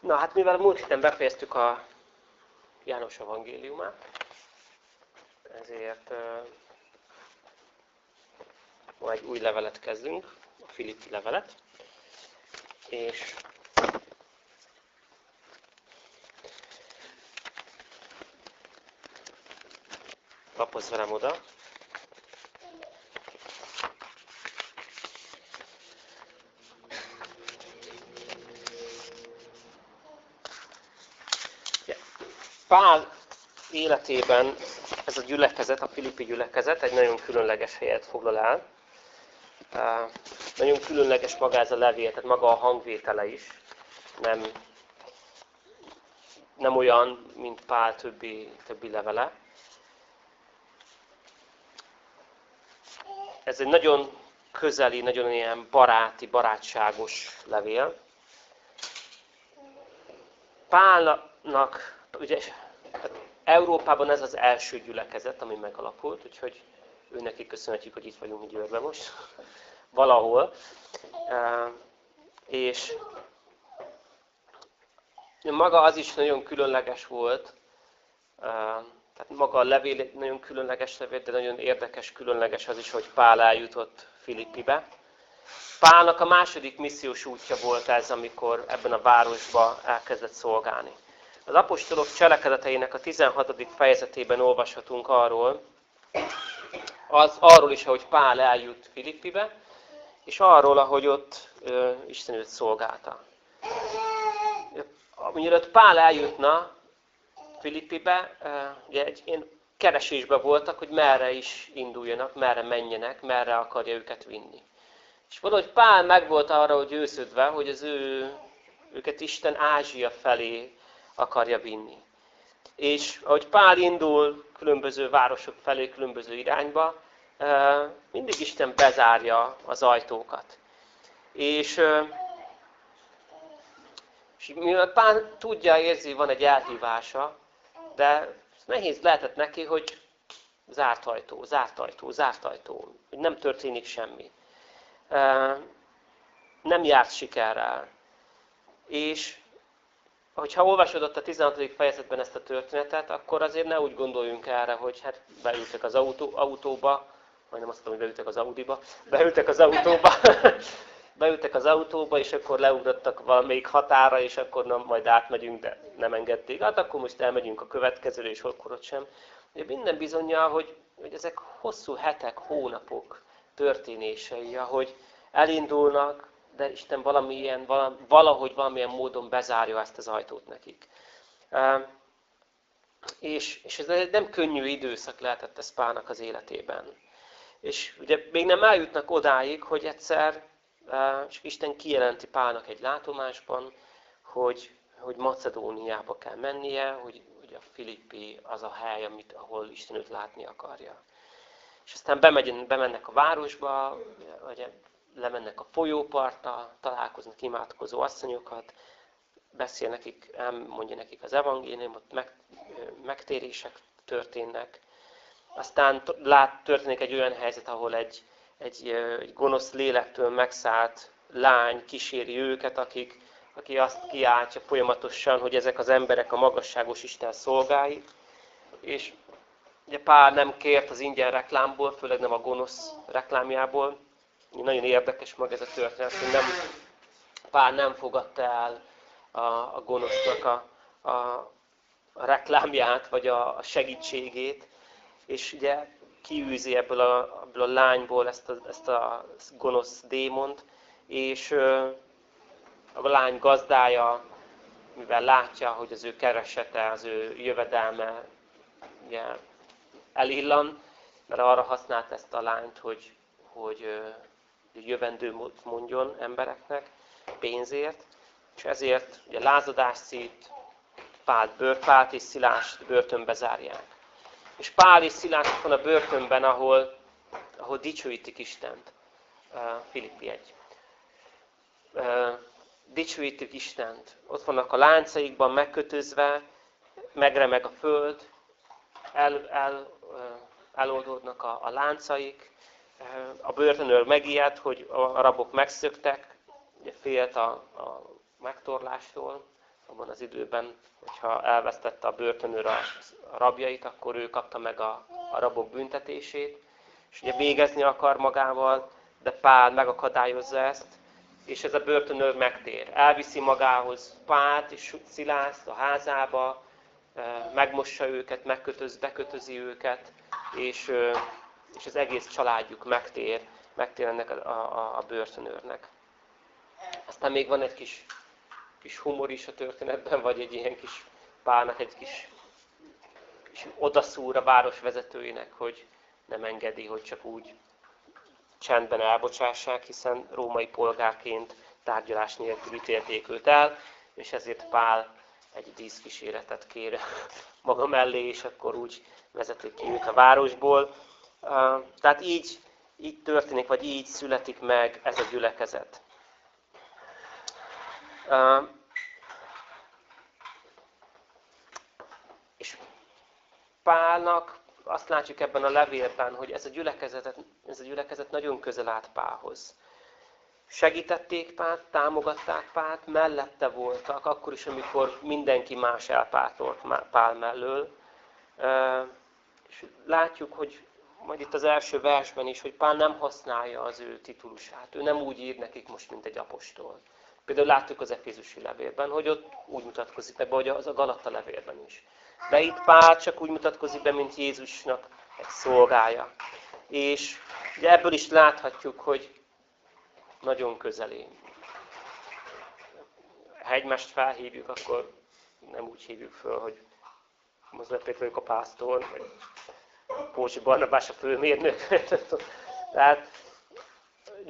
Na hát mivel múlt héten befejeztük a János evangéliumát, ezért uh, ma egy új levelet kezdünk, a Filippi levelet, és lapozz velem oda. Pál életében ez a gyülekezet, a Filippi gyülekezet egy nagyon különleges helyet foglal el. Nagyon különleges maga ez a levél, tehát maga a hangvétele is. Nem, nem olyan, mint Pál többi, többi levele. Ez egy nagyon közeli, nagyon ilyen baráti, barátságos levél. Pálnak ugye Európában ez az első gyülekezet, ami megalapult, úgyhogy ő neki köszönhetjük, hogy itt vagyunk Győrben most, valahol. És maga az is nagyon különleges volt, tehát maga a levél nagyon különleges levél, de nagyon érdekes, különleges az is, hogy Pál eljutott Filippibe. Pálnak a második missziós útja volt ez, amikor ebben a városba elkezdett szolgálni. Az apostolok cselekedeteinek a 16. fejezetében olvashatunk arról, az, arról is, ahogy Pál eljut Filippibe, és arról, ahogy ott ö, Isten őt szolgálta. Mielőtt Pál eljutna Filippibe, ö, egy ilyen keresésben voltak, hogy merre is induljanak, merre menjenek, merre akarja őket vinni. És valahogy Pál megvolt arra, hogy őszödve, hogy az ő, őket Isten Ázsia felé akarja vinni. És ahogy Pál indul különböző városok felé, különböző irányba, mindig Isten bezárja az ajtókat. És, és mivel Pál tudja, érzi, van egy elhívása, de nehéz lehetett neki, hogy zárt ajtó, zárt ajtó, zárt ajtó, hogy nem történik semmi. Nem járt sikerrel. És hogyha olvasod ott a 16. fejezetben ezt a történetet, akkor azért ne úgy gondoljunk erre, hogy hát beültek az autó, autóba, majdnem azt mondom, hogy beültek az Audiba, beültek az autóba, beültek az autóba, és akkor leugrottak valamelyik határa, és akkor na, majd átmegyünk, de nem engedték. Hát akkor most elmegyünk a következőre, és akkor ott sem. Ugye minden bizonyja, hogy, hogy ezek hosszú hetek, hónapok történései, ahogy elindulnak, de Isten valamilyen, valahogy valamilyen módon bezárja ezt az ajtót nekik. És, és ez nem könnyű időszak lehetett ez Pálnak az életében. És ugye még nem eljutnak odáig, hogy egyszer és Isten kijelenti Pálnak egy látomásban, hogy, hogy Macedóniába kell mennie, hogy, hogy a Filippi az a hely, amit, ahol Isten őt látni akarja. És aztán bemegy, bemennek a városba, ugye, lemennek a folyópartra, találkoznak imádkozó asszonyokat, beszél nekik, mondja nekik az evangéliumot, meg, megtérések történnek. Aztán lát, történik egy olyan helyzet, ahol egy, egy, egy gonosz lélektől megszállt lány kíséri őket, akik, aki azt kiáltja folyamatosan, hogy ezek az emberek a magasságos Isten szolgái. És ugye Pál nem kért az ingyen reklámból, főleg nem a gonosz reklámjából, nagyon érdekes maga ez a történet, hogy nem, Pál nem fogadta el a, a gonosznak a, a, a reklámját, vagy a, a segítségét, és ugye kiűzi ebből a, ebből a lányból ezt a, ezt a gonosz démont, és a lány gazdája, mivel látja, hogy az ő keresete, az ő jövedelme ugye, elillan, mert arra használt ezt a lányt, hogy, hogy jövendőt mondjon embereknek pénzért, és ezért ugye lázadás szít, Pált, bőr, Pált és Szilást börtönbe zárják. És Pál és Szilás van a börtönben, ahol, ahol dicsőítik Istent. Filippi 1. Dicsőítik Istent. Ott vannak a láncaikban megkötözve, megremeg a föld, el, el, eloldódnak a, a láncaik, a börtönőr megijedt, hogy a rabok megszöktek, ugye félt a, a megtorlástól, abban az időben, hogyha elvesztette a börtönőr a rabjait, akkor ő kapta meg a, a rabok büntetését, és ugye végezni akar magával, de Pál megakadályozza ezt, és ez a börtönőr megtér. Elviszi magához Pált és Szilászt a házába, megmossa őket, megkötöz, bekötözi őket, és, és az egész családjuk megtér, megtér ennek a, a, a börtönőrnek. Aztán még van egy kis, kis humor is a történetben, vagy egy ilyen kis pálnak egy kis, kis odaszúr a város vezetőinek, hogy nem engedi, hogy csak úgy csendben elbocsássák, hiszen római polgárként tárgyalás nélkül ítélték őt el, és ezért Pál egy díszkíséretet kér maga mellé, és akkor úgy vezetik ki őt a városból. Tehát így, így történik, vagy így születik meg ez a gyülekezet. És Pálnak azt látjuk ebben a levélben, hogy ez a gyülekezet, ez a gyülekezet nagyon közel állt Pálhoz. Segítették Pált, támogatták Pált, mellette voltak, akkor is, amikor mindenki más elpátolt Pál mellől. És látjuk, hogy majd itt az első versben is, hogy Pál nem használja az ő titulusát. Ő nem úgy ír nekik most, mint egy apostol. Például láttuk az Efézusi levélben, hogy ott úgy mutatkozik meg, hogy az a Galata levélben is. De itt Pál csak úgy mutatkozik be, mint Jézusnak egy szolgája. És ugye ebből is láthatjuk, hogy nagyon közelé. Ha egymást felhívjuk, akkor nem úgy hívjuk föl, hogy Mozlet Péter a pásztor, vagy Pócsi Barnabás a főmérnök. Tehát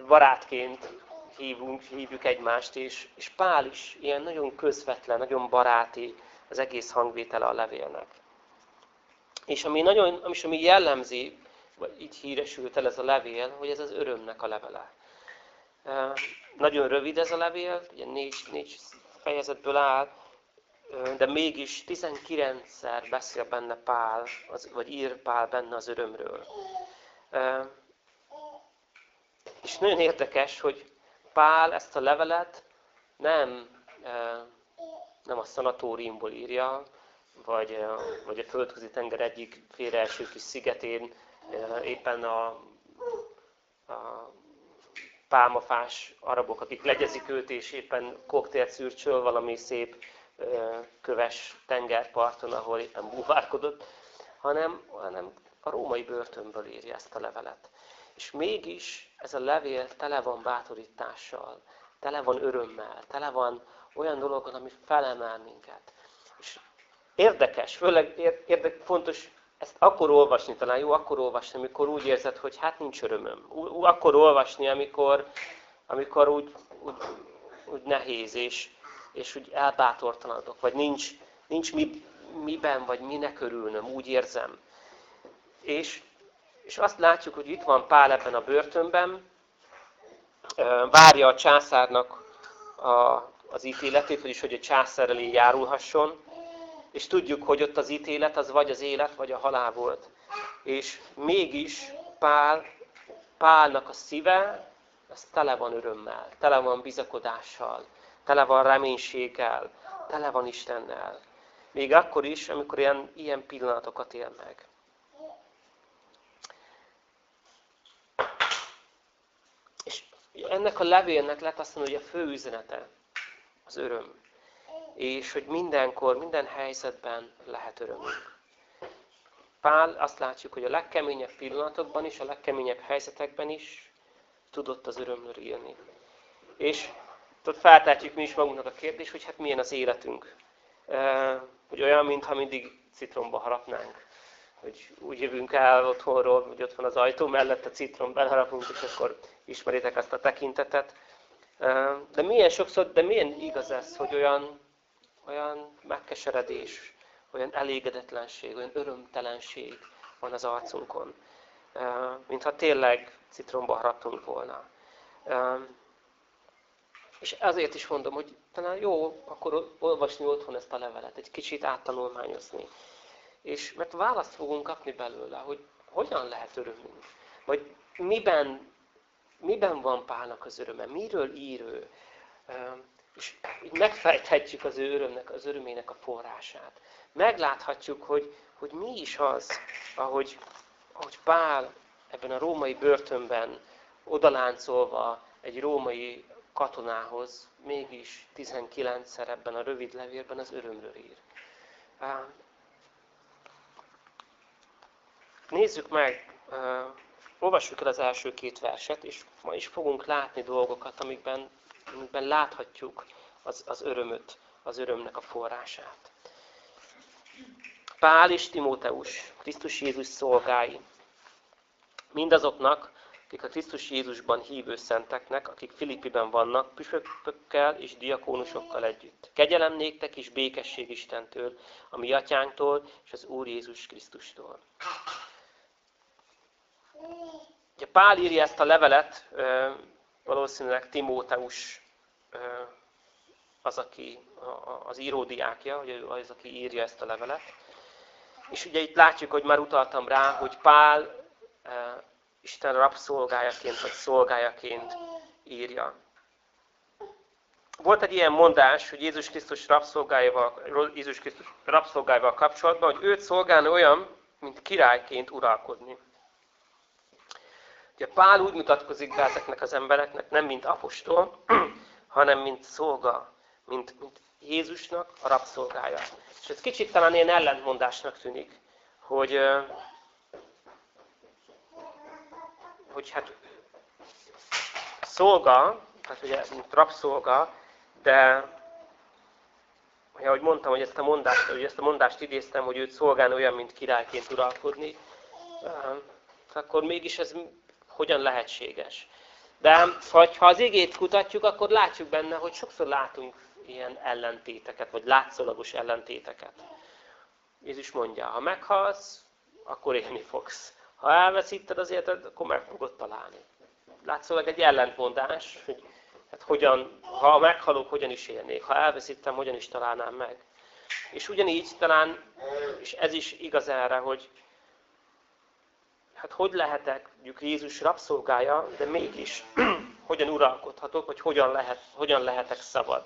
barátként hívunk, hívjuk egymást, és, és Pál is ilyen nagyon közvetlen, nagyon baráti az egész hangvétele a levélnek. És ami, nagyon, ami, ami jellemzi, vagy így híresült el ez a levél, hogy ez az örömnek a levele. Nagyon rövid ez a levél, ugye négy, négy fejezetből áll, de mégis 19-szer beszél benne Pál, vagy ír Pál benne az örömről. És nagyon érdekes, hogy Pál ezt a levelet nem, nem a szanatóriumból írja, vagy, vagy a földközi tenger egyik félreeső kis szigetén éppen a, a pálmafás arabok, akik legyezik őt, és éppen koktélt szűrcsöl valami szép köves tengerparton, ahol éppen búvárkodott, hanem, hanem a római börtönből írja ezt a levelet. És mégis ez a levél tele van bátorítással, tele van örömmel, tele van olyan dolgokat, ami felemel minket. És érdekes, főleg érdek, fontos ezt akkor olvasni, talán jó akkor olvasni, amikor úgy érzed, hogy hát nincs örömöm. Akkor olvasni, amikor, amikor úgy, úgy, úgy nehéz, és, és úgy elbátortalanodok, vagy nincs, nincs mi, miben, vagy minek örülnöm, úgy érzem. És, és azt látjuk, hogy itt van Pál ebben a börtönben, várja a császárnak a, az ítéletét, vagyis hogy a császár elé járulhasson, és tudjuk, hogy ott az ítélet az vagy az élet, vagy a halál volt. És mégis Pál, Pálnak a szíve, az tele van örömmel, tele van bizakodással, tele van reménységgel, tele van Istennel. Még akkor is, amikor ilyen, ilyen pillanatokat él meg. És ennek a levélnek lett azt hogy a fő üzenete az öröm és hogy mindenkor, minden helyzetben lehet örömünk. Pál azt látjuk, hogy a legkeményebb pillanatokban is, a legkeményebb helyzetekben is tudott az örömről írni. És ott feltehetjük mi is magunknak a kérdést, hogy hát milyen az életünk. Hogy olyan, mintha mindig citromba harapnánk. Hogy úgy jövünk el otthonról, hogy ott van az ajtó mellett a citrom, belharapunk, és akkor ismeritek azt a tekintetet. De milyen sokszor, de milyen igaz ez, hogy olyan olyan megkeseredés, olyan elégedetlenség, olyan örömtelenség van az arcunkon. Mintha tényleg citromba haraptunk volna. És ezért is mondom, hogy talán jó akkor olvasni otthon ezt a levelet, egy kicsit áttanulmányozni. És mert választ fogunk kapni belőle, hogy hogyan lehet örömünk. Vagy miben, miben van Pálnak az öröme, miről ír ő. és így megfejthetjük az ő örömnek, az örömének a forrását. Megláthatjuk, hogy, hogy mi is az, ahogy, ahogy Pál ebben a római börtönben odaláncolva egy római katonához mégis 19-szer ebben a rövid levélben az örömről ír. Nézzük meg, olvassuk el az első két verset, és ma is fogunk látni dolgokat, amikben, amikben láthatjuk az, az örömöt, az örömnek a forrását. Pál és Timóteus, Krisztus Jézus szolgái, mindazoknak, akik a Krisztus Jézusban hívő szenteknek, akik Filippiben vannak, püspökkel és diakónusokkal együtt. Kegyelem néktek és békesség Istentől, a mi atyánktól és az Úr Jézus Krisztustól. Ugye Pál írja ezt a levelet, valószínűleg Timóteus az, aki az íródiákja, hogy az, aki írja ezt a levelet. És ugye itt látjuk, hogy már utaltam rá, hogy Pál Isten rabszolgájaként vagy szolgájaként írja. Volt egy ilyen mondás, hogy Jézus Krisztus rabszolgájával, Jézus Krisztus rabszolgájával kapcsolatban, hogy őt szolgálni olyan, mint királyként uralkodni. Ugye Pál úgy mutatkozik be ezeknek az embereknek, nem mint apostol, hanem mint szolga, mint, mint Jézusnak a rabszolgája. És ez kicsit talán ilyen ellentmondásnak tűnik, hogy hogy hát szolga, tehát ugye mint rabszolga, de ahogy mondtam, hogy ezt a mondást, hogy ezt a mondást idéztem, hogy őt szolgálni olyan, mint királyként uralkodni, akkor mégis ez hogyan lehetséges. De ha az igét kutatjuk, akkor látjuk benne, hogy sokszor látunk ilyen ellentéteket, vagy látszólagos ellentéteket. Jézus mondja, ha meghalsz, akkor élni fogsz. Ha elveszíted az életed, akkor meg fogod találni. Látszólag egy ellentmondás, hogy hát hogyan, ha meghalok, hogyan is élnék. Ha elveszítem, hogyan is találnám meg. És ugyanígy talán, és ez is igaz erre, hogy hát hogy lehetek, mondjuk Jézus rabszolgája, de mégis hogyan uralkodhatok, vagy hogyan, lehet, hogyan lehetek szabad.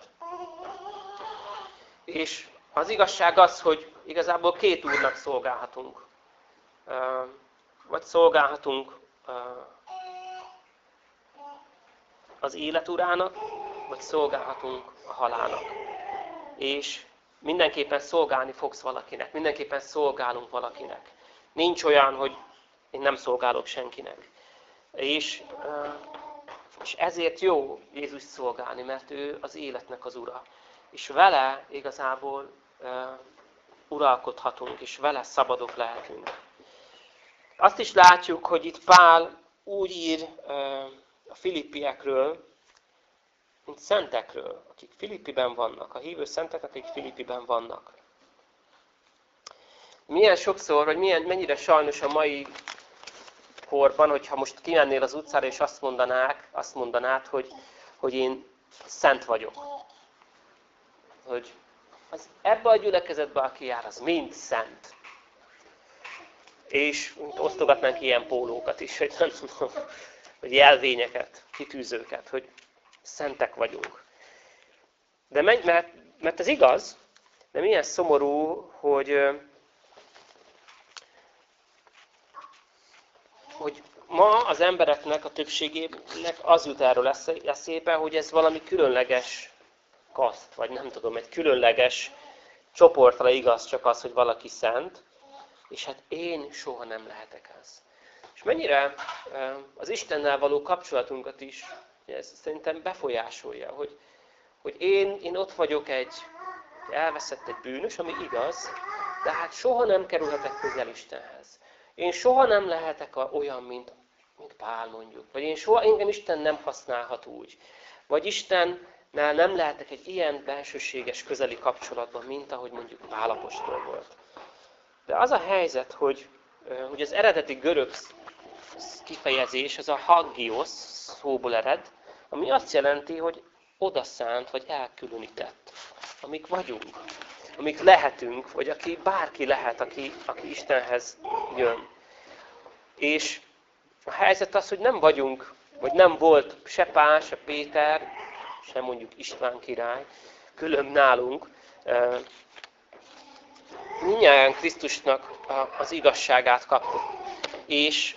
És az igazság az, hogy igazából két úrnak szolgálhatunk vagy szolgálhatunk az élet urának, vagy szolgálhatunk a halálnak. És mindenképpen szolgálni fogsz valakinek, mindenképpen szolgálunk valakinek. Nincs olyan, hogy én nem szolgálok senkinek. És, és ezért jó Jézus szolgálni, mert ő az életnek az ura. És vele igazából uralkodhatunk, és vele szabadok lehetünk. Azt is látjuk, hogy itt Pál úgy ír a filippiekről, mint szentekről, akik Filippiben vannak, a hívő szentek, akik Filippiben vannak. Milyen sokszor, vagy milyen, mennyire sajnos a mai korban, hogyha most kimennél az utcára, és azt mondanák, azt mondanád, hogy, hogy én szent vagyok. Hogy az ebbe a gyülekezetbe, aki jár, az mind szent és osztogatnánk ilyen pólókat is, hogy nem tudom, hogy jelvényeket, kitűzőket, hogy szentek vagyunk. De mert, mert ez igaz, de milyen szomorú, hogy, hogy ma az embereknek, a többségének az jut erről eszébe, hogy ez valami különleges kaszt, vagy nem tudom, egy különleges csoportra igaz csak az, hogy valaki szent, és hát én soha nem lehetek az. És mennyire az Istennel való kapcsolatunkat is ez szerintem befolyásolja, hogy, hogy én, én ott vagyok egy elveszett egy bűnös, ami igaz, de hát soha nem kerülhetek közel Istenhez. Én soha nem lehetek olyan, mint, mint Pál mondjuk. Vagy én soha, engem Isten nem használhat úgy. Vagy Istennel nem lehetek egy ilyen bensőséges, közeli kapcsolatban, mint ahogy mondjuk Pál apostol volt. De az a helyzet, hogy, hogy az eredeti görög kifejezés, az a hagios szóból ered, ami azt jelenti, hogy odaszánt, vagy elkülönített. Amik vagyunk, amik lehetünk, vagy aki bárki lehet, aki, aki Istenhez jön. És a helyzet az, hogy nem vagyunk, vagy nem volt se Pál, se Péter, sem mondjuk István király, külön nálunk. Mindnyáján Krisztusnak az igazságát kaptuk. És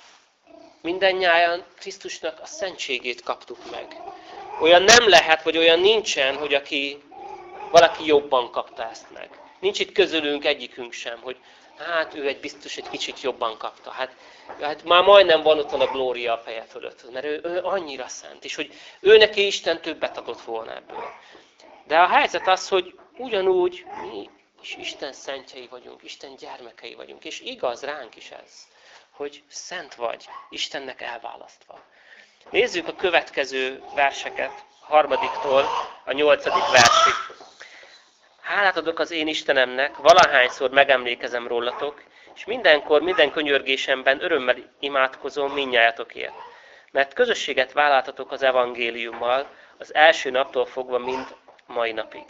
mindennyiáján Krisztusnak a szentségét kaptuk meg. Olyan nem lehet, vagy olyan nincsen, hogy aki, valaki jobban kapta ezt meg. Nincs itt közülünk egyikünk sem, hogy hát ő egy biztos egy kicsit jobban kapta. Hát, hát már majdnem van ott a glória a feje fölött, mert ő, ő annyira szent, és hogy ő neki Isten többet adott volna ebből. De a helyzet az, hogy ugyanúgy mi is Isten szentjei vagyunk, Isten gyermekei vagyunk, és igaz ránk is ez, hogy szent vagy, Istennek elválasztva. Nézzük a következő verseket, harmadiktól a nyolcadik versig. Hálát adok az én Istenemnek, valahányszor megemlékezem rólatok, és mindenkor, minden könyörgésemben örömmel imádkozom minnyájatokért. Mert közösséget vállaltatok az evangéliummal, az első naptól fogva mind mai napig.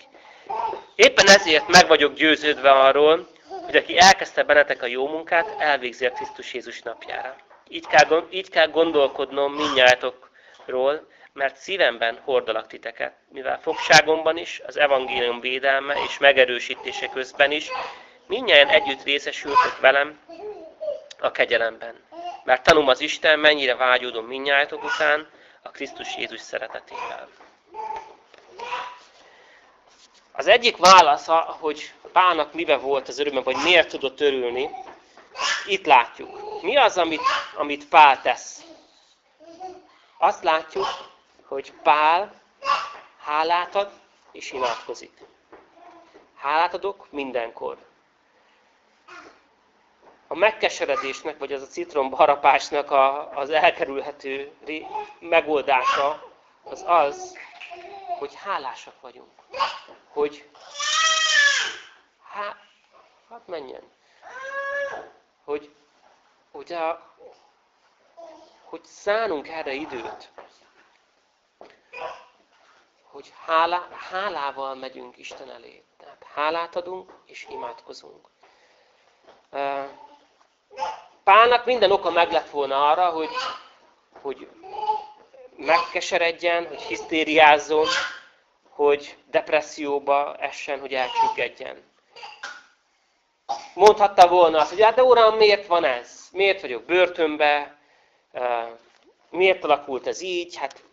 Éppen ezért meg vagyok győződve arról, hogy aki elkezdte bennetek a jó munkát, elvégzi a Krisztus Jézus napjára. Így kell, így kell gondolkodnom minnyájatokról, mert szívemben hordalak titeket, mivel fogságomban is, az evangélium védelme és megerősítése közben is, mindjárt együtt részesültök velem a kegyelemben. Mert tanulom az Isten, mennyire vágyódom minnyájatok után a Krisztus Jézus szeretetével. Az egyik válasz, hogy Pálnak mibe volt az öröme, vagy miért tudott örülni, itt látjuk. Mi az, amit, amit Pál tesz? Azt látjuk, hogy Pál hálát ad és imádkozik. Hálát adok mindenkor. A megkeseredésnek, vagy az a citrombarapásnak a, az elkerülhető megoldása az az, hogy hálásak vagyunk. Hogy há, hát menjen. Hogy, hogy, hogy szánunk erre időt hogy hálá, hálával megyünk Isten elé. Tehát hálát adunk és imádkozunk. Pálnak minden oka meg lett volna arra, hogy, hogy megkeseredjen, hogy hisztériázzon, hogy depresszióba essen, hogy elcsüggedjen. Mondhatta volna azt, hogy hát de uram, miért van ez? Miért vagyok börtönbe? Miért alakult ez így? Hát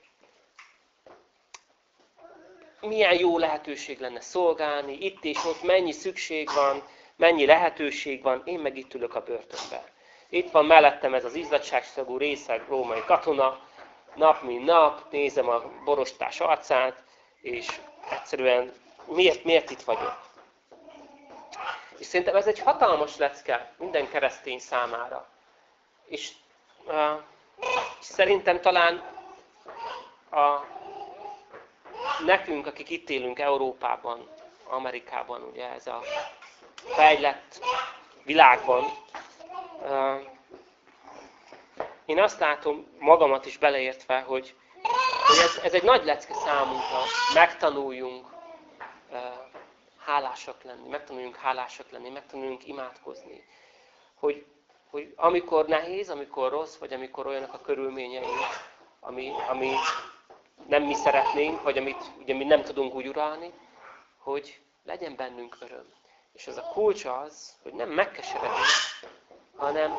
milyen jó lehetőség lenne szolgálni, itt és ott mennyi szükség van, mennyi lehetőség van, én meg itt ülök a börtönben. Itt van mellettem ez az izzadságszagú részeg római katona, nap mint nap, nézem a borostás arcát, és egyszerűen miért, miért itt vagyok? És szerintem ez egy hatalmas lecke minden keresztény számára. És, és szerintem talán a nekünk, akik itt élünk Európában, Amerikában, ugye ez a fejlett világban, én azt látom, magamat is beleértve, hogy, hogy ez, ez egy nagy lecke számunkra, megtanuljunk hálásak lenni, megtanuljunk hálásak lenni, megtanuljunk imádkozni. Hogy, hogy amikor nehéz, amikor rossz, vagy amikor olyanok a körülményeink, ami, ami nem mi szeretnénk, vagy amit ugye mi nem tudunk úgy uralni, hogy legyen bennünk öröm. És ez a kulcs az, hogy nem megkeseredés, hanem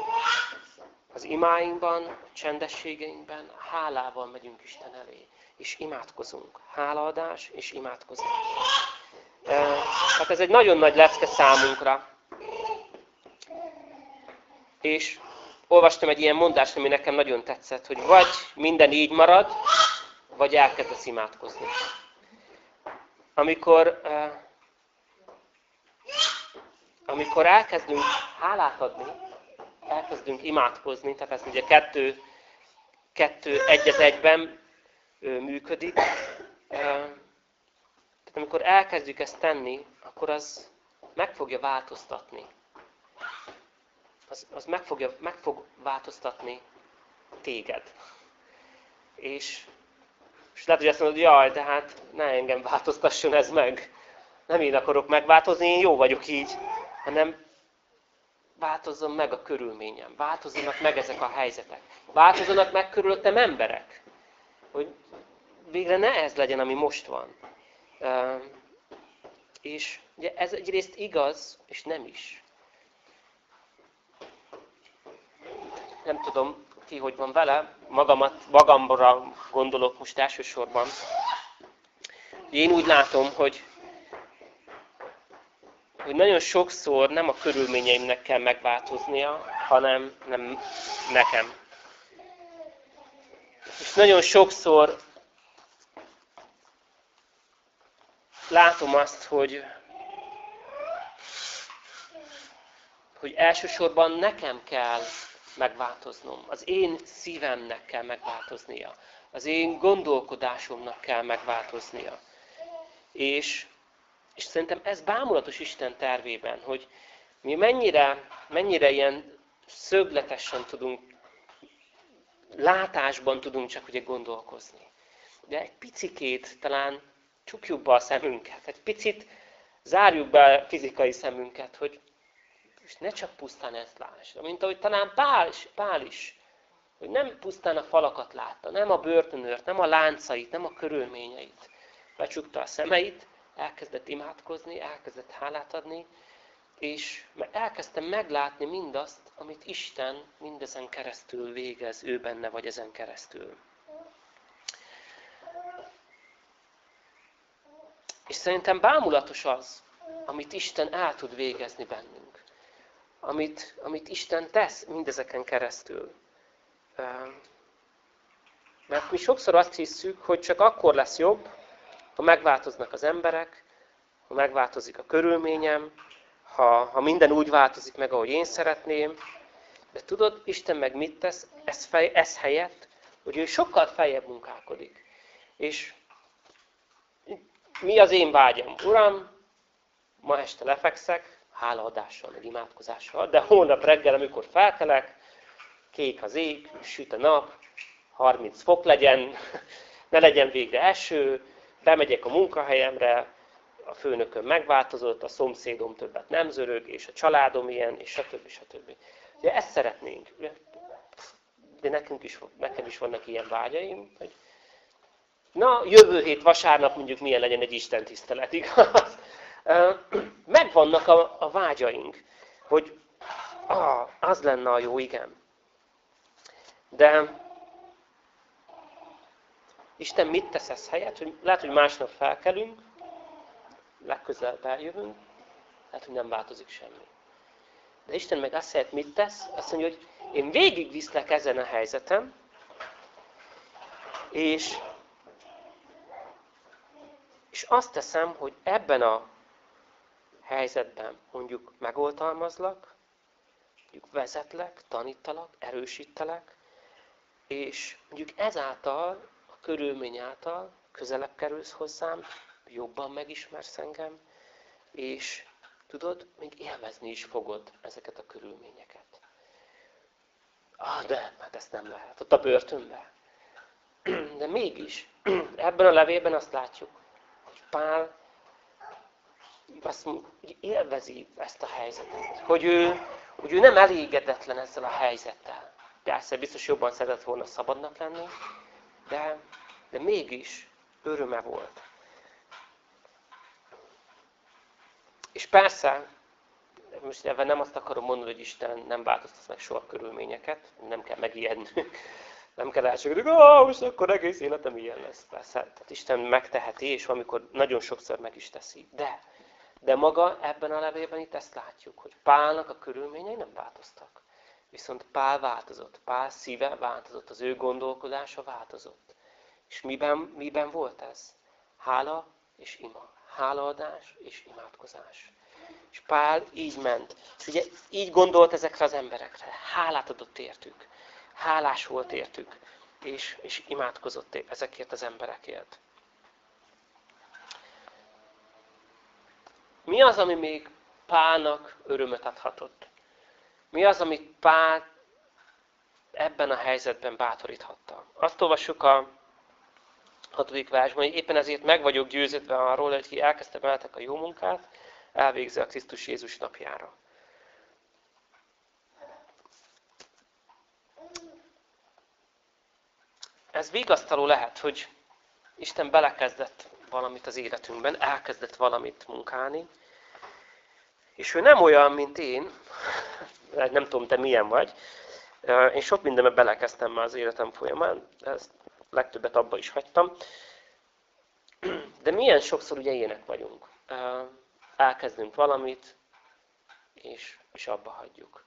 az imáinkban, a csendességeinkben hálával megyünk Isten elé, és imádkozunk. Hálaadás és imádkozás. Tehát ez egy nagyon nagy lecke számunkra. És olvastam egy ilyen mondást, ami nekem nagyon tetszett, hogy vagy minden így marad, vagy elkezdesz imádkozni. Amikor, amikor elkezdünk hálát adni, elkezdünk imádkozni, tehát ez ugye kettő, kettő egy az egyben működik, tehát amikor elkezdjük ezt tenni, akkor az meg fogja változtatni. Az, az meg, fogja, meg fog változtatni téged. És és lehet, hogy azt mondod, jaj, de hát ne engem változtasson ez meg. Nem én akarok megváltozni, én jó vagyok így. Hanem változzon meg a körülményem. Változzanak meg ezek a helyzetek. Változzanak meg körülöttem emberek. Hogy végre ne ez legyen, ami most van. És ugye ez egyrészt igaz, és nem is. Nem tudom, ti hogy van vele, magamat, magamra gondolok most elsősorban. Én úgy látom, hogy, hogy nagyon sokszor nem a körülményeimnek kell megváltoznia, hanem nem nekem. És nagyon sokszor látom azt, hogy, hogy elsősorban nekem kell megváltoznom. Az én szívemnek kell megváltoznia. Az én gondolkodásomnak kell megváltoznia. És, és szerintem ez bámulatos Isten tervében, hogy mi mennyire, mennyire ilyen szögletesen tudunk, látásban tudunk csak ugye gondolkozni. De egy picikét talán csukjuk be a szemünket, egy picit zárjuk be a fizikai szemünket, hogy és ne csak pusztán ezt láss. Mint ahogy talán Pál, Pál is, hogy nem pusztán a falakat látta, nem a börtönőrt, nem a láncait, nem a körülményeit. Becsukta a szemeit, elkezdett imádkozni, elkezdett hálát adni, és elkezdte meglátni mindazt, amit Isten mindezen keresztül végez, ő benne vagy ezen keresztül. És szerintem bámulatos az, amit Isten el tud végezni bennünk. Amit, amit Isten tesz mindezeken keresztül. Mert mi sokszor azt hiszük, hogy csak akkor lesz jobb, ha megváltoznak az emberek, ha megváltozik a körülményem, ha, ha minden úgy változik meg, ahogy én szeretném. De tudod, Isten meg mit tesz? Ez, fej, ez helyett, hogy ő sokkal feljebb munkálkodik. És mi az én vágyam? Uram, ma este lefekszek, hálaadással, meg imádkozással, de holnap reggel, amikor felkelek, kék az ég, süt a nap, 30 fok legyen, ne legyen végre eső, bemegyek a munkahelyemre, a főnököm megváltozott, a szomszédom többet nem zörög, és a családom ilyen, és stb. stb. Ugye ezt szeretnénk. De nekünk is, nekem is vannak ilyen vágyaim, hogy na, jövő hét vasárnap mondjuk milyen legyen egy Isten tisztelet, igaz? Megvannak a, a vágyaink, hogy ah, az lenne a jó, igen. De Isten mit tesz ez helyett? Hogy lehet, hogy másnap felkelünk, legközelebb eljövünk, lehet, hogy nem változik semmi. De Isten meg azt szeret, mit tesz? Azt mondja, hogy én végig viszlek ezen a helyzetem, és, és azt teszem, hogy ebben a helyzetben mondjuk megoltalmazlak, mondjuk vezetlek, tanítalak, erősítelek, és mondjuk ezáltal, körülmény által közelebb kerülsz hozzám, jobban megismersz engem, és tudod, még élvezni is fogod ezeket a körülményeket. Ah, de, hát ezt nem lehet. Ott a börtönbe. De mégis, ebben a levélben azt látjuk, hogy Pál azt hogy élvezi ezt a helyzetet. Hogy ő, hogy ő nem elégedetlen ezzel a helyzettel. Persze biztos jobban szeretett volna szabadnak lenni, de, de mégis öröme volt. És persze, most ebben nem azt akarom mondani, hogy Isten nem változtat meg soha körülményeket, nem kell megijedni, nem kell elcsökkenni, hogy most akkor egész életem ilyen lesz. Persze, tehát Isten megteheti, és amikor nagyon sokszor meg is teszi. De, de maga ebben a levélben itt ezt látjuk, hogy Pálnak a körülményei nem változtak. Viszont Pál változott, Pál szíve változott, az ő gondolkodása változott. És miben, miben volt ez? Hála és ima hálaadás és imádkozás. És Pál így ment. És ugye így gondolt ezekre az emberekre. Hálát adott értük. Hálás volt értük. És, és imádkozott ezekért az emberekért. Mi az, ami még Pálnak örömet adhatott? Mi az, amit Pál ebben a helyzetben bátoríthatta? Azt olvassuk a hatodik versben, hogy éppen ezért meg vagyok győződve arról, hogy ki elkezdte veletek a jó munkát, elvégzi a Krisztus Jézus napjára. Ez vigasztaló lehet, hogy Isten belekezdett valamit az életünkben, elkezdett valamit munkálni, és ő nem olyan, mint én, nem tudom, te milyen vagy, én sok mindenbe belekezdtem már az életem folyamán, ezt legtöbbet abba is hagytam, de milyen sokszor ugye ilyenek vagyunk. Elkezdünk valamit, és, és abba hagyjuk.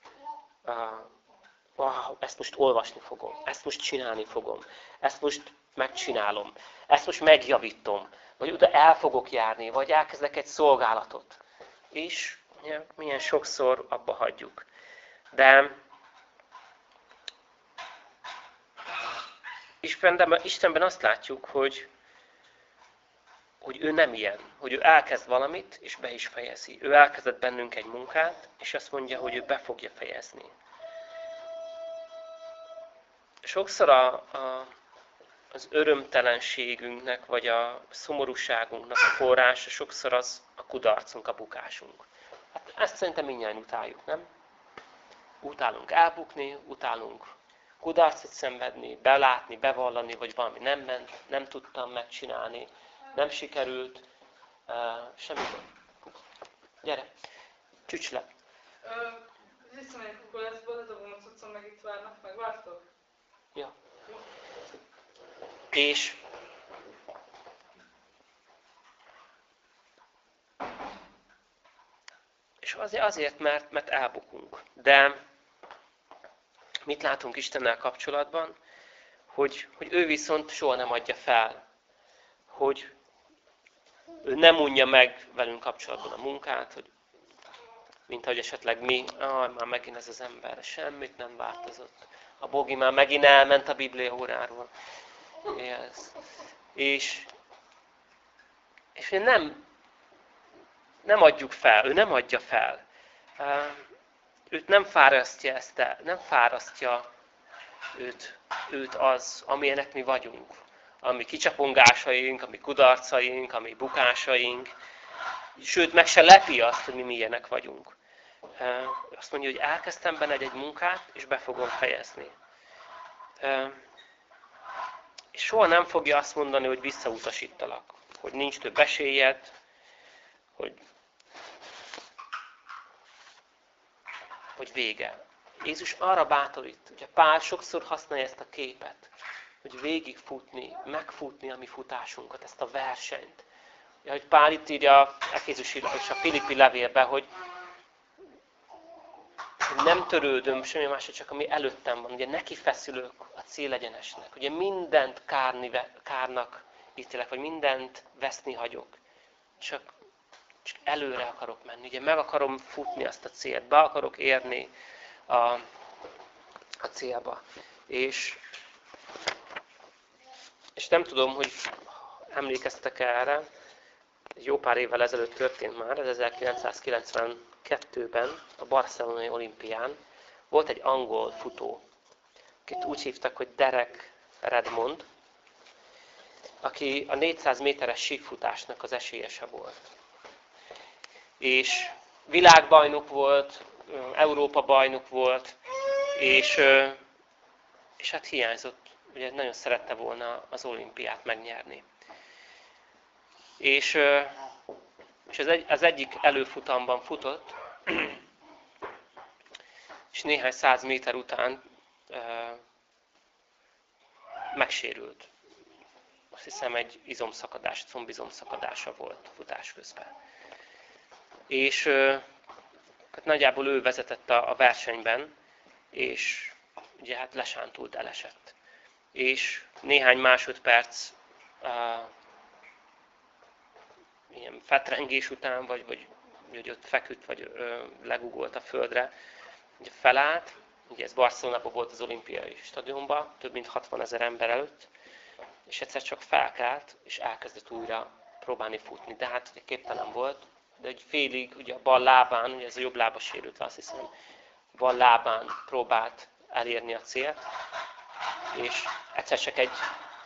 Wow, ezt most olvasni fogom, ezt most csinálni fogom, ezt most megcsinálom, ezt most megjavítom, vagy oda el fogok járni, vagy elkezdek egy szolgálatot. És milyen sokszor abba hagyjuk. De Istenben, Istenben azt látjuk, hogy, hogy ő nem ilyen, hogy ő elkezd valamit, és be is fejezi. Ő elkezdett bennünk egy munkát, és azt mondja, hogy ő be fogja fejezni. Sokszor a, a, az örömtelenségünknek, vagy a szomorúságunknak a forrása sokszor az a kudarcunk, a bukásunk. Hát ezt szerintem mindjárt utáljuk, nem? Utálunk elbukni, utálunk kudarcot szenvedni, belátni, bevallani, vagy valami nem ment, nem tudtam megcsinálni, nem sikerült, uh, semmi Gyere, csücs le. Visszamegyek a koleszba, ledobom a cuccom, meg itt várnak, megvártok? Ja. És és azért, azért mert, mert elbukunk. De mit látunk Istennel kapcsolatban? Hogy, hogy ő viszont soha nem adja fel. Hogy ő nem unja meg velünk kapcsolatban a munkát, hogy mint ahogy esetleg mi, ah, már megint ez az ember, semmit nem változott. A Bogi már megint elment a Biblia óráról. Yes. És, és nem, nem adjuk fel, ő nem adja fel őt nem fárasztja ezt el, nem fárasztja őt, őt az, amilyenek mi vagyunk. Ami kicsapongásaink, ami kudarcaink, ami bukásaink. Sőt, meg se lepi azt, hogy mi milyenek vagyunk. Azt mondja, hogy elkezdtem benne egy munkát, és be fogom fejezni. És soha nem fogja azt mondani, hogy visszautasítalak. Hogy nincs több esélyed, hogy hogy vége. Jézus arra bátorít, a pár sokszor használja ezt a képet, hogy végigfutni, megfutni a mi futásunkat, ezt a versenyt. Ja, hogy Pál itt írja a Jézus és a Filippi levélbe, hogy nem törődöm semmi másra, csak ami előttem van. Ugye neki feszülök a célegyenesnek. Ugye mindent kárni, kárnak ítélek, vagy mindent veszni hagyok. Csak csak előre akarok menni. Ugye meg akarom futni azt a célt, be akarok érni a, a célba. És, és nem tudom, hogy emlékeztek -e erre, jó pár évvel ezelőtt történt már, ez 1992-ben a barcelonai olimpián volt egy angol futó, akit úgy hívtak, hogy Derek Redmond, aki a 400 méteres síkfutásnak az esélyese volt és világbajnok volt, Európa bajnok volt, és, és hát hiányzott, ugye nagyon szerette volna az olimpiát megnyerni. És, és az, egy, az egyik előfutamban futott, és néhány száz méter után megsérült. Azt hiszem egy izomszakadás, combizomszakadása volt futás közben és hát nagyjából ő vezetett a, versenyben, és ugye hát lesántult, elesett. És néhány másodperc uh, ilyen fetrengés után, vagy, vagy hogy ott feküdt, vagy ö, legugolt a földre, ugye felállt, ugye ez Barcelonában volt az olimpiai stadionban, több mint 60 ezer ember előtt, és egyszer csak felkált, és elkezdett újra próbálni futni. De hát képtelen volt, de egy félig, ugye a bal lábán, ugye ez a jobb lába sérült, azt hiszem, bal lábán próbált elérni a célt, és egyszer csak egy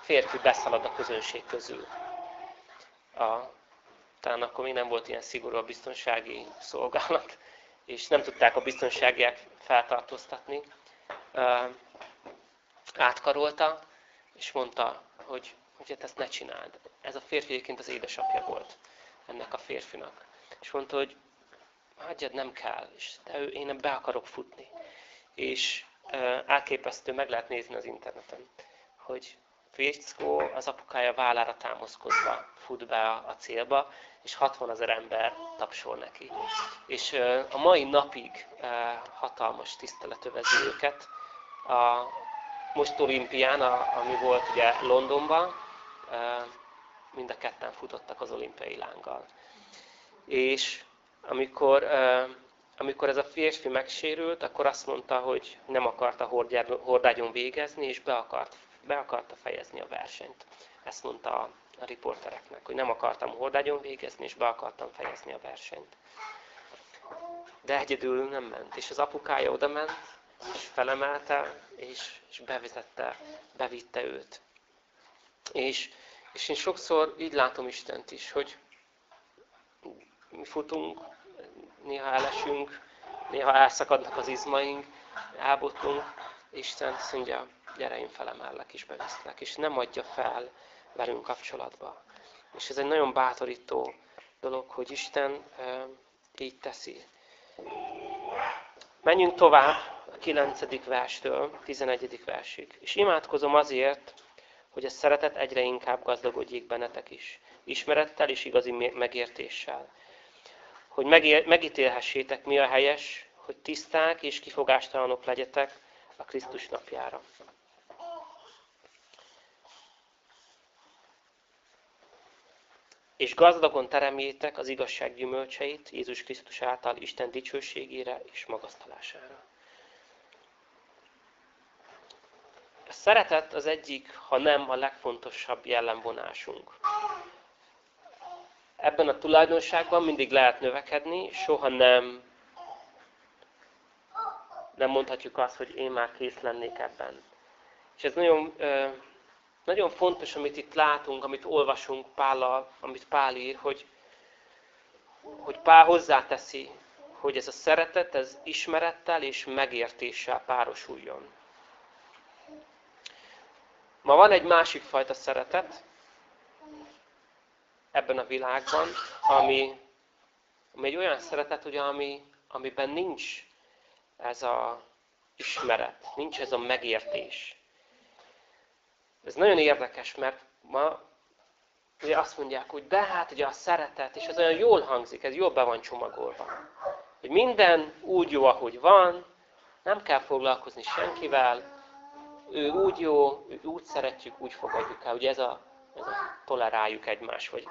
férfi beszalad a közönség közül. A, talán akkor még nem volt ilyen szigorú a biztonsági szolgálat, és nem tudták a biztonságiak feltartóztatni. Átkarolta, és mondta, hogy, hogy hát ezt ne csináld. Ez a férfi egyébként az édesapja volt ennek a férfinak. És mondta, hogy hagyjad, nem kell, és de ő, én be akarok futni. És elképesztő, meg lehet nézni az interneten, hogy fickó az apukája vállára támaszkodva fut be a célba, és 60 ezer ember tapsol neki. És a mai napig hatalmas tisztelet övezi őket. A most olimpián, ami volt ugye Londonban, mind a ketten futottak az olimpiai lánggal. És amikor, amikor ez a férfi megsérült, akkor azt mondta, hogy nem akarta hordágyon végezni, és be, akart, be akarta fejezni a versenyt. Ezt mondta a, riportereknek, hogy nem akartam hordágyon végezni, és be akartam fejezni a versenyt. De egyedül nem ment, és az apukája oda ment, és felemelte, és, és bevezette, bevitte őt. És, és én sokszor így látom Istent is, hogy mi futunk, néha elesünk, néha elszakadnak az izmaink, elbotlunk, Isten azt mondja, gyere, én felemellek és beviszlek, és nem adja fel velünk kapcsolatba. És ez egy nagyon bátorító dolog, hogy Isten e, így teszi. Menjünk tovább a 9. verstől 11. versig. És imádkozom azért, hogy a szeretet egyre inkább gazdagodjék bennetek is. Ismerettel és igazi megértéssel hogy megítélhessétek, mi a helyes, hogy tiszták és kifogástalanok legyetek a Krisztus napjára. És gazdagon teremjétek az igazság gyümölcseit Jézus Krisztus által Isten dicsőségére és magasztalására. A szeretet az egyik, ha nem a legfontosabb jellemvonásunk ebben a tulajdonságban mindig lehet növekedni, soha nem, nem mondhatjuk azt, hogy én már kész lennék ebben. És ez nagyon, nagyon fontos, amit itt látunk, amit olvasunk Pállal, amit Pál ír, hogy, hogy Pál hozzáteszi, hogy ez a szeretet, ez ismerettel és megértéssel párosuljon. Ma van egy másik fajta szeretet, ebben a világban, ami, ami egy olyan szeretet, ugye, ami, amiben nincs ez a ismeret, nincs ez a megértés. Ez nagyon érdekes, mert ma ugye azt mondják, hogy de hát ugye a szeretet, és ez olyan jól hangzik, ez jól be van csomagolva. Hogy minden úgy jó, ahogy van, nem kell foglalkozni senkivel, ő úgy jó, úgy szeretjük, úgy fogadjuk el. Ugye ez a ez a toleráljuk egymást, vagy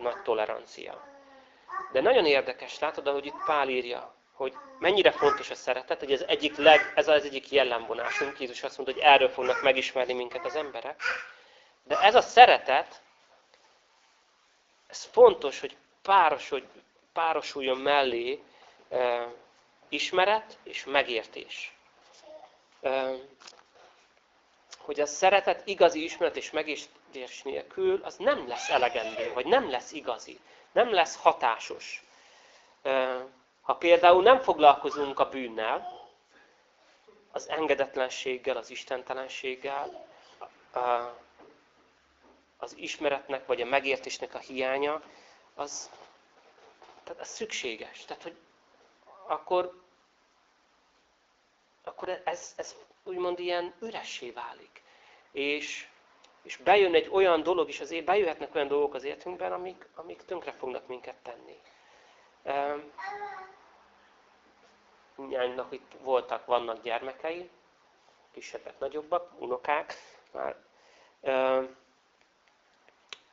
nagy tolerancia. De nagyon érdekes, látod, ahogy itt Pál írja, hogy mennyire fontos a szeretet, hogy ez, egyik leg, ez az egyik jellemvonásunk. Jézus azt mondta, hogy erről fognak megismerni minket az emberek. De ez a szeretet, ez fontos, hogy páros, hogy párosuljon mellé e, ismeret és megértés. E, hogy a szeretet igazi ismeret és megértés nélkül, az nem lesz elegendő, vagy nem lesz igazi, nem lesz hatásos. Ha például nem foglalkozunk a bűnnel, az engedetlenséggel, az istentelenséggel, az ismeretnek vagy a megértésnek a hiánya, az, tehát az szükséges. Tehát, hogy akkor, akkor ez, ez úgymond ilyen üressé válik. És, és bejön egy olyan dolog is, azért bejöhetnek olyan dolgok az életünkben, amik, amik tönkre fognak minket tenni. Mindjártnak itt voltak, vannak gyermekei, kisebbek, nagyobbak, unokák már.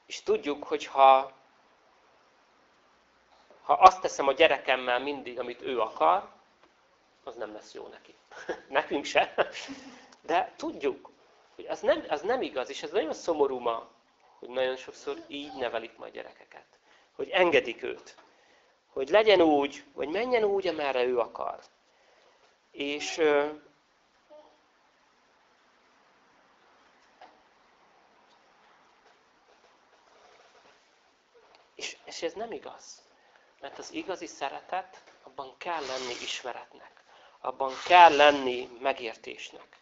És tudjuk, hogy ha, ha azt teszem a gyerekemmel mindig, amit ő akar, az nem lesz jó neki. Nekünk se. De tudjuk, hogy az nem, az nem igaz, és ez nagyon szomorú ma, hogy nagyon sokszor így nevelik majd gyerekeket. Hogy engedik őt. Hogy legyen úgy, vagy menjen úgy, amerre ő akar. És És, és ez nem igaz. Mert az igazi szeretet, abban kell lenni ismeretnek abban kell lenni megértésnek.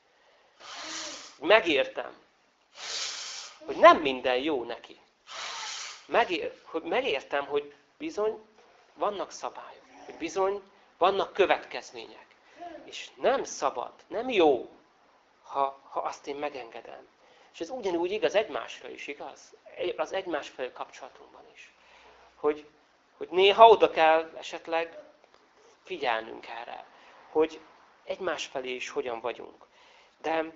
Megértem, hogy nem minden jó neki. Megér, hogy megértem, hogy bizony vannak szabályok, hogy bizony vannak következmények. És nem szabad, nem jó, ha, ha azt én megengedem. És ez ugyanúgy igaz egymásra is, igaz? Az egymás felé kapcsolatunkban is. Hogy, hogy néha oda kell esetleg figyelnünk erre, hogy egymás felé is hogyan vagyunk. De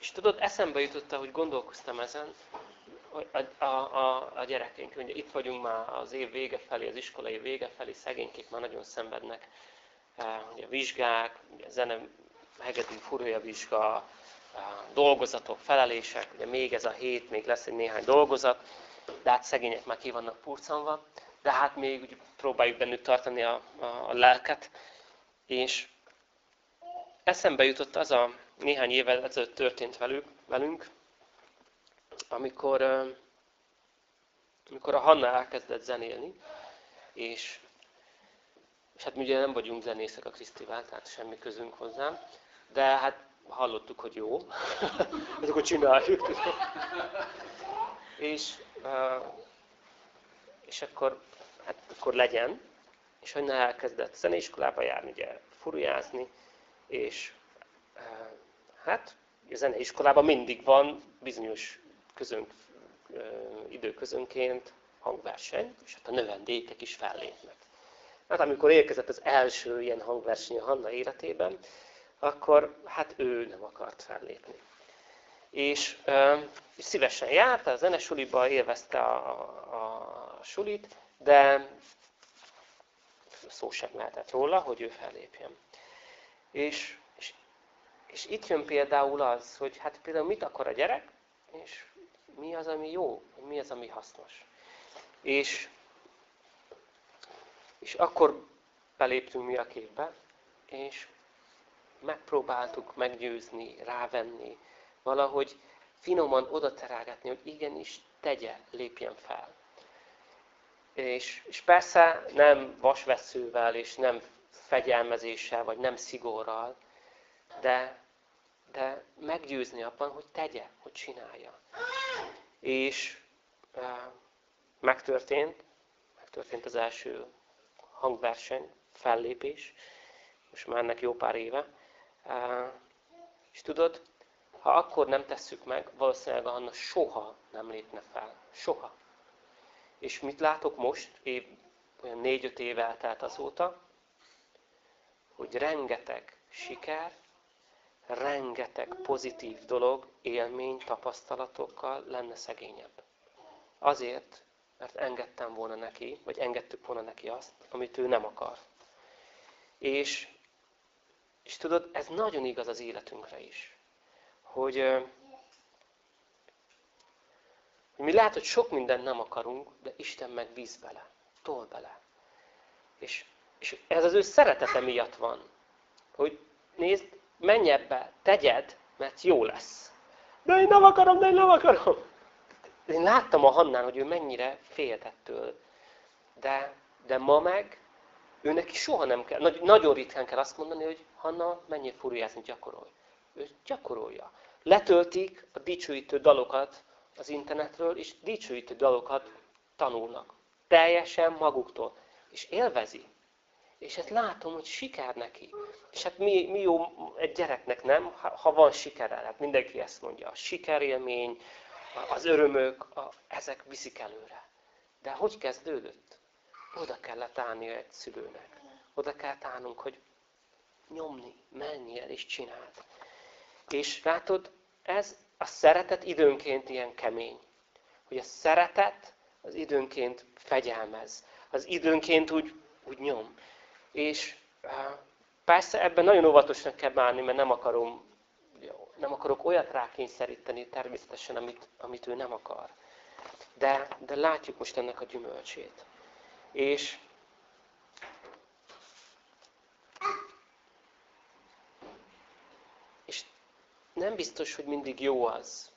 és tudod, eszembe jutott, hogy gondolkoztam ezen, a, a, a, gyerekeink, ugye itt vagyunk már az év vége felé, az iskolai vége felé, szegénykék már nagyon szenvednek. Ugye vizsgák, ugye zene, hegedű furúja vizsga, dolgozatok, felelések, ugye még ez a hét, még lesz egy néhány dolgozat, de hát szegények már ki vannak purcanva, de hát még úgy próbáljuk bennük tartani a, a, a lelket. És eszembe jutott az a néhány évvel ezelőtt történt velük, velünk, amikor, amikor a Hanna elkezdett zenélni, és, és hát mi ugye nem vagyunk zenészek a Krisztivel, tehát semmi közünk hozzá, de hát hallottuk, hogy jó, és akkor csináljuk. és, és akkor, hát akkor legyen, és Hanna elkezdett zeneiskolába járni, ugye furujázni, és hát a zeneiskolában mindig van bizonyos közönk, időközönként hangverseny, és hát a növendékek is fellépnek. Hát amikor érkezett az első ilyen hangverseny a Hanna életében, akkor hát ő nem akart fellépni. És, és szívesen járt a zenesuliba, élvezte a, a, a sulit, de szó sem lehetett róla, hogy ő fellépjen. És, és, és itt jön például az, hogy hát például mit akar a gyerek, és mi az, ami jó, mi az, ami hasznos. És, és akkor beléptünk mi a képbe, és megpróbáltuk meggyőzni, rávenni, valahogy finoman oda terelgetni, hogy igenis tegye, lépjen fel. És, és persze nem vasveszővel, és nem fegyelmezéssel, vagy nem szigorral, de, de meggyőzni abban, hogy tegye, hogy csinálja. És e, megtörtént, megtörtént az első hangverseny, fellépés, most már ennek jó pár éve. E, és tudod, ha akkor nem tesszük meg, valószínűleg a Hanna soha nem lépne fel. Soha. És mit látok most, év, olyan négy-öt év eltelt azóta, hogy rengeteg siker, rengeteg pozitív dolog, élmény, tapasztalatokkal lenne szegényebb. Azért, mert engedtem volna neki, vagy engedtük volna neki azt, amit ő nem akar. És, és tudod, ez nagyon igaz az életünkre is. Hogy, mi lehet, hogy sok mindent nem akarunk, de Isten meg víz bele, tol bele. És, és ez az ő szeretete miatt van. Hogy nézd, menj ebbe, tegyed, mert jó lesz. De én nem akarom, de én nem akarom. Én láttam a Hannán, hogy ő mennyire féltettől. De, de ma meg, ő neki soha nem kell, nagy, nagyon ritkán kell azt mondani, hogy Hanna, menjél furiázni, gyakorolj. Ő gyakorolja. Letöltik a dicsőítő dalokat az internetről, és dicsőítő dalokat tanulnak. Teljesen maguktól. És élvezi. És ezt látom, hogy siker neki. És hát mi, mi jó egy gyereknek, nem? Ha, ha van sikere, hát mindenki ezt mondja. A sikerélmény, az örömök, a, ezek viszik előre. De hogy kezdődött? Oda kellett állni egy szülőnek. Oda kell állnunk, hogy nyomni, menj el és csináld. És látod, ez a szeretet időnként ilyen kemény. Hogy a szeretet az időnként fegyelmez. Az időnként úgy, úgy nyom. És persze ebben nagyon óvatosnak kell bánni, mert nem akarom, nem akarok olyat rákényszeríteni természetesen, amit, amit ő nem akar. De, de látjuk most ennek a gyümölcsét. És nem biztos, hogy mindig jó az,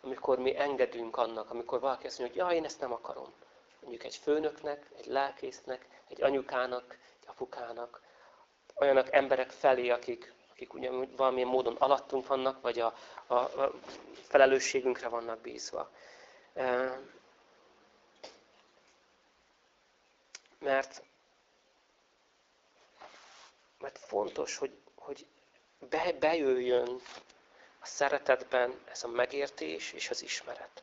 amikor mi engedünk annak, amikor valaki azt mondja, hogy ja, én ezt nem akarom. Mondjuk egy főnöknek, egy lelkésznek, egy anyukának, apukának, olyanok emberek felé, akik, akik ugye valamilyen módon alattunk vannak, vagy a, a, a felelősségünkre vannak bízva. Mert, mert fontos, hogy, hogy be, bejöjjön a szeretetben ez a megértés és az ismeret.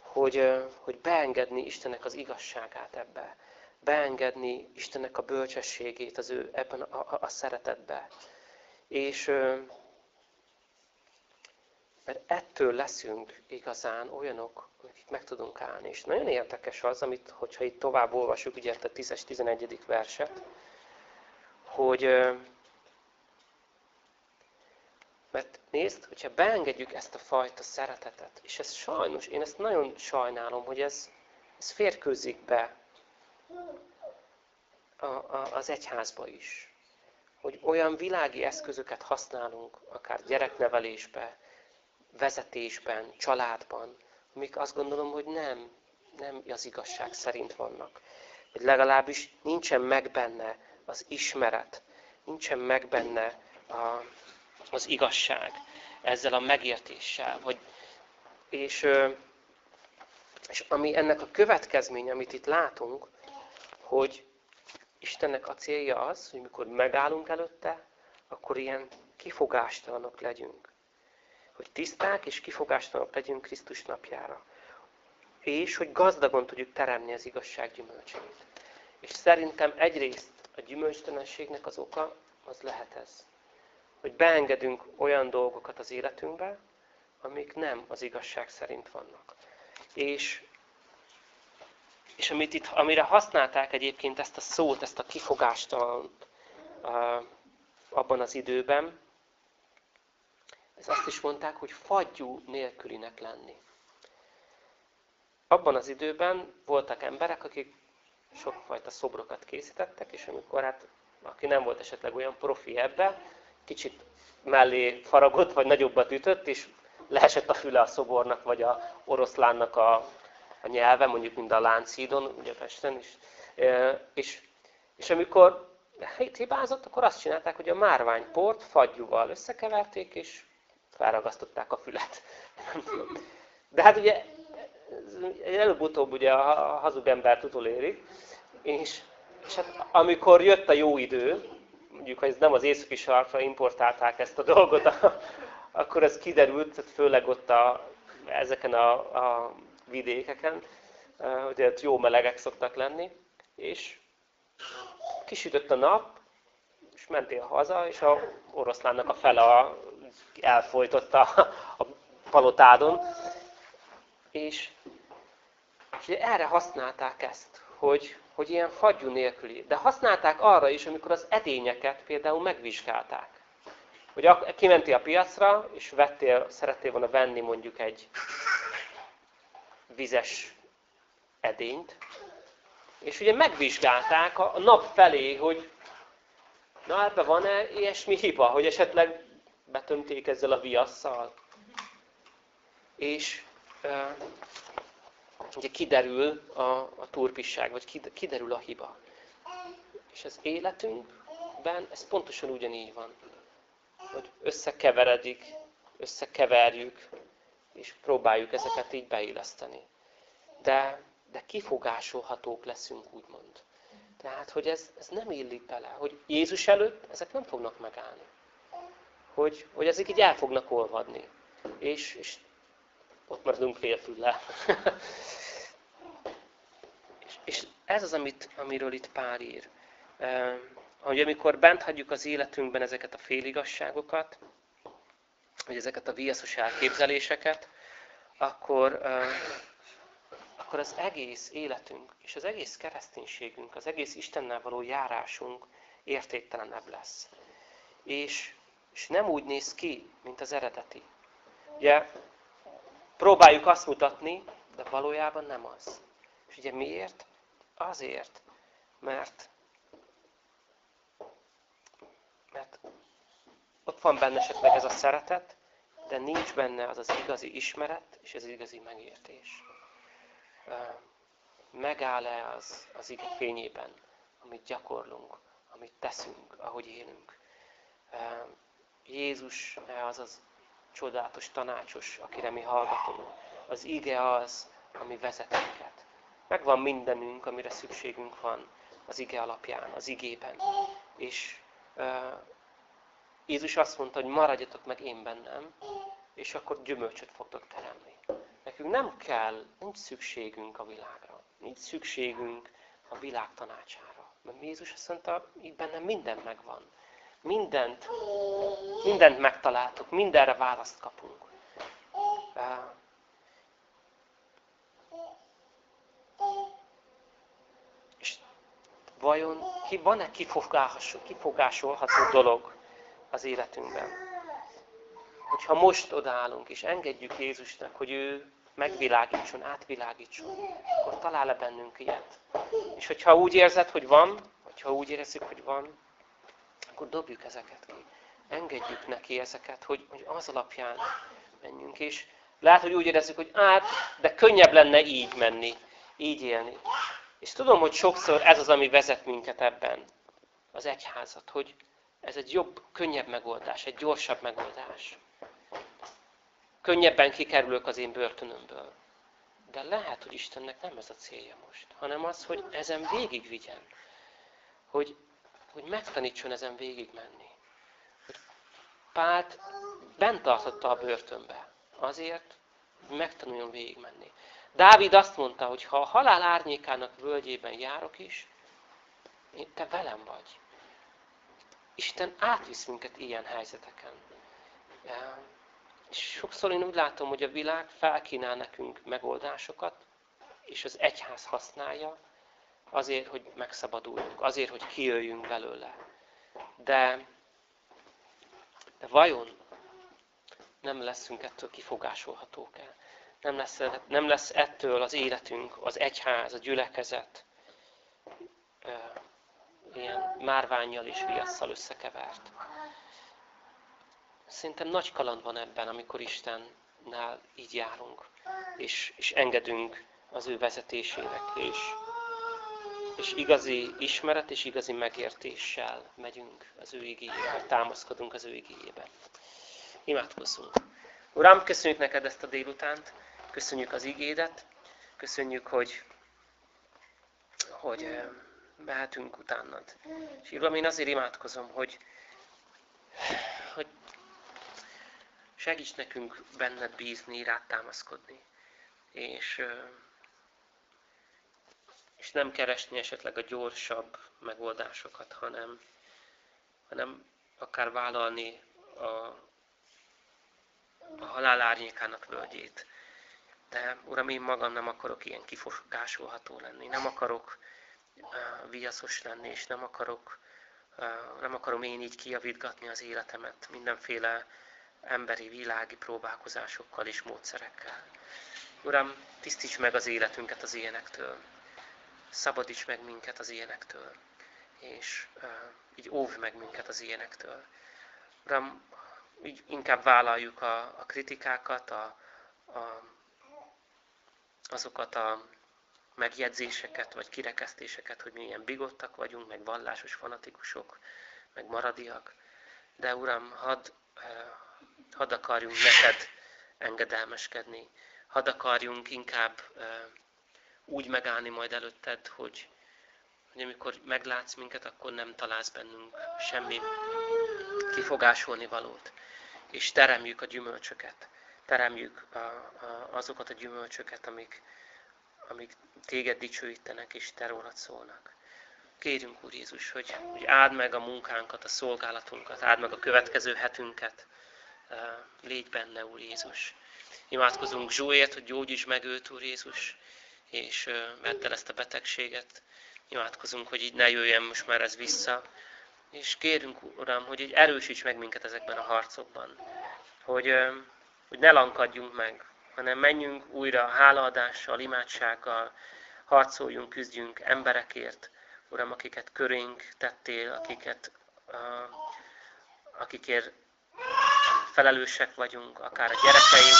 Hogy, hogy beengedni Istennek az igazságát ebbe. Beengedni Istennek a bölcsességét az ő ebben a, a, a szeretetbe. És mert ettől leszünk igazán olyanok, akik meg tudunk állni. És nagyon érdekes az, amit, hogyha itt tovább olvasjuk, ugye a 10-11. verset, hogy mert nézd, hogyha beengedjük ezt a fajta szeretetet, és ez sajnos, én ezt nagyon sajnálom, hogy ez, ez férkőzik be a, a, az egyházba is. Hogy olyan világi eszközöket használunk, akár gyereknevelésbe, vezetésben, családban, amik azt gondolom, hogy nem, nem az igazság szerint vannak. Vagy legalábbis nincsen meg benne az ismeret, nincsen meg benne a, az igazság ezzel a megértéssel. Hogy, és, és ami ennek a következménye, amit itt látunk, hogy Istennek a célja az, hogy mikor megállunk előtte, akkor ilyen kifogástalanok legyünk. Hogy tiszták és kifogástalanok legyünk Krisztus napjára. És hogy gazdagon tudjuk teremni az igazság gyümölcsét. És szerintem egyrészt a gyümölcstelenségnek az oka, az lehet ez hogy beengedünk olyan dolgokat az életünkbe, amik nem az igazság szerint vannak. És, és amit itt, amire használták egyébként ezt a szót, ezt a kifogást a, a, abban az időben, ez azt is mondták, hogy fagyú nélkülinek lenni. Abban az időben voltak emberek, akik sokfajta szobrokat készítettek, és amikor hát, aki nem volt esetleg olyan profi ebbe, kicsit mellé faragott, vagy nagyobbat ütött, és leesett a füle a szobornak, vagy a oroszlánnak a, a nyelve, mondjuk mind a Lánchídon, ugye Pesten is. És, és amikor hibázott, akkor azt csinálták, hogy a márványport fagyúval összekeverték, és felragasztották a fület. De hát ugye előbb-utóbb ugye a hazug embert utolérik, és, és hát amikor jött a jó idő, mondjuk, ha ez nem az északi sarkra importálták ezt a dolgot, akkor ez kiderült, főleg ott a, ezeken a, a vidékeken, hogy ott jó melegek szoktak lenni, és kisütött a nap, és mentél haza, és a oroszlánnak a fele a, elfolytotta a palotádon, és, és erre használták ezt, hogy, hogy ilyen fagyú nélküli. De használták arra is, amikor az edényeket például megvizsgálták. Hogy kimentél a piacra, és vettél, szerettél volna venni mondjuk egy vizes edényt, és ugye megvizsgálták a nap felé, hogy na ebben van-e ilyesmi hiba, hogy esetleg betömték ezzel a viasszal. És ugye kiderül a, a turpisság, vagy kiderül a hiba. És az életünkben ez pontosan ugyanígy van. Hogy összekeveredik, összekeverjük, és próbáljuk ezeket így beilleszteni. De, de kifogásolhatók leszünk, úgymond. Tehát, hogy ez, ez nem illik bele, hogy Jézus előtt ezek nem fognak megállni. Hogy, hogy ezek így el fognak olvadni. És, és ott maradunk félfülle. és, és ez az, amit, amiről itt Pál ír. Eh, hogy amikor bent hagyjuk az életünkben ezeket a féligasságokat, vagy ezeket a viaszos elképzeléseket, akkor, eh, akkor az egész életünk, és az egész kereszténységünk, az egész Istennel való járásunk értéktelenebb lesz. És, és nem úgy néz ki, mint az eredeti. Ugye Próbáljuk azt mutatni, de valójában nem az. És ugye miért? Azért, mert, mert ott van benne esetleg ez a szeretet, de nincs benne az az igazi ismeret és az igazi megértés. Megáll-e az, az ige fényében, amit gyakorlunk, amit teszünk, ahogy élünk. Jézus az az csodálatos tanácsos, akire mi hallgatunk. Az ige az, ami vezet minket. Megvan mindenünk, amire szükségünk van az ige alapján, az igében. És uh, Jézus azt mondta, hogy maradjatok meg én bennem, és akkor gyümölcsöt fogtok teremni. Nekünk nem kell, nincs szükségünk a világra. Nincs szükségünk a világ tanácsára. Mert Jézus azt mondta, itt bennem minden megvan. Mindent, mindent megtaláltuk, mindenre választ kapunk. És vajon van-e kifogásolható dolog az életünkben? Hogyha most odállunk és engedjük Jézusnak, hogy ő megvilágítson, átvilágítson, akkor talál-e bennünk ilyet? És hogyha úgy érzed, hogy van, hogyha úgy érezzük, hogy van, akkor dobjuk ezeket ki. Engedjük neki ezeket, hogy, hogy az alapján menjünk. És lehet, hogy úgy érezzük, hogy át, de könnyebb lenne így menni, így élni. És tudom, hogy sokszor ez az, ami vezet minket ebben, az egyházat, hogy ez egy jobb, könnyebb megoldás, egy gyorsabb megoldás. Könnyebben kikerülök az én börtönömből. De lehet, hogy Istennek nem ez a célja most, hanem az, hogy ezen végigvigyen. Hogy hogy megtanítson ezen végigmenni. Pált bent tartotta a börtönbe. Azért, hogy megtanuljon végigmenni. Dávid azt mondta, hogy ha a halál árnyékának völgyében járok is, te velem vagy. Isten átvisz minket ilyen helyzeteken. És sokszor én úgy látom, hogy a világ felkínál nekünk megoldásokat, és az egyház használja, azért, hogy megszabaduljunk, azért, hogy kijöjjünk belőle. De, de vajon nem leszünk ettől kifogásolhatók el? Nem lesz, nem lesz ettől az életünk, az egyház, a gyülekezet ilyen márványjal és viasszal összekevert. Szerintem nagy kaland van ebben, amikor Istennel így járunk, és, és engedünk az ő vezetésének, és és igazi ismeret és igazi megértéssel megyünk az ő igényébe, támaszkodunk az ő igényébe. Imádkozzunk. Uram, köszönjük neked ezt a délutánt, köszönjük az igédet, köszönjük, hogy, hogy eh, mehetünk utánad. És Uram, én azért imádkozom, hogy, hogy segíts nekünk benned bízni, rád támaszkodni. És eh, és nem keresni esetleg a gyorsabb megoldásokat, hanem, hanem akár vállalni a, a halál árnyékának völgyét. De Uram, én magam nem akarok ilyen kifogásolható lenni, nem akarok uh, viaszos lenni, és nem akarok, uh, nem akarom én így kiavítgatni az életemet mindenféle emberi, világi próbálkozásokkal és módszerekkel. Uram, tisztíts meg az életünket az ilyenektől szabadíts meg minket az ilyenektől, és uh, így óvj meg minket az ilyenektől. Uram, így inkább vállaljuk a, a kritikákat, a, a, azokat a megjegyzéseket, vagy kirekesztéseket, hogy mi ilyen bigottak vagyunk, meg vallásos fanatikusok, meg maradiak. De Uram, hadd, hadd akarjunk neked engedelmeskedni, hadd akarjunk inkább úgy megállni majd előtted, hogy, hogy amikor meglátsz minket, akkor nem találsz bennünk semmi kifogásolni valót. És teremjük a gyümölcsöket. Teremjük a, a, azokat a gyümölcsöket, amik, amik téged dicsőítenek és te rólad szólnak. Kérjünk, Úr Jézus, hogy, hogy áld meg a munkánkat, a szolgálatunkat, áld meg a következő hetünket. Légy benne, Úr Jézus. Imádkozunk Zsóért, hogy gyógyíts meg őt, Úr Jézus és vedd ezt a betegséget. Imádkozunk, hogy így ne jöjjön most már ez vissza. És kérünk, Uram, hogy így erősíts meg minket ezekben a harcokban. Hogy, hogy ne lankadjunk meg, hanem menjünk újra hálaadással, imádsággal, harcoljunk, küzdjünk emberekért, Uram, akiket körénk tettél, akiket, akikért felelősek vagyunk, akár a gyerekeink,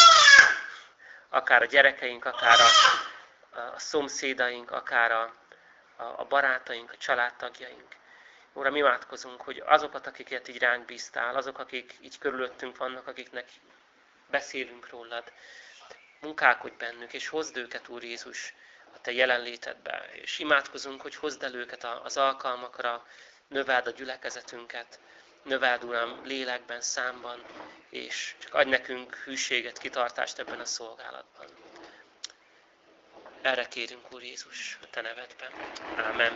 akár a gyerekeink, akár a a szomszédaink, akár a, a barátaink, a családtagjaink. Uram, imádkozunk, hogy azokat, akiket így ránk bíztál, azok, akik így körülöttünk vannak, akiknek beszélünk rólad, munkálkodj bennük, és hozd őket, Úr Jézus, a Te jelenlétedbe. És imádkozunk, hogy hozd el őket az alkalmakra, növeld a gyülekezetünket, növeld, Uram, lélekben, számban, és csak adj nekünk hűséget, kitartást ebben a szolgálatban. Erre kérünk, Úr Jézus, a Te nevedben. Amen.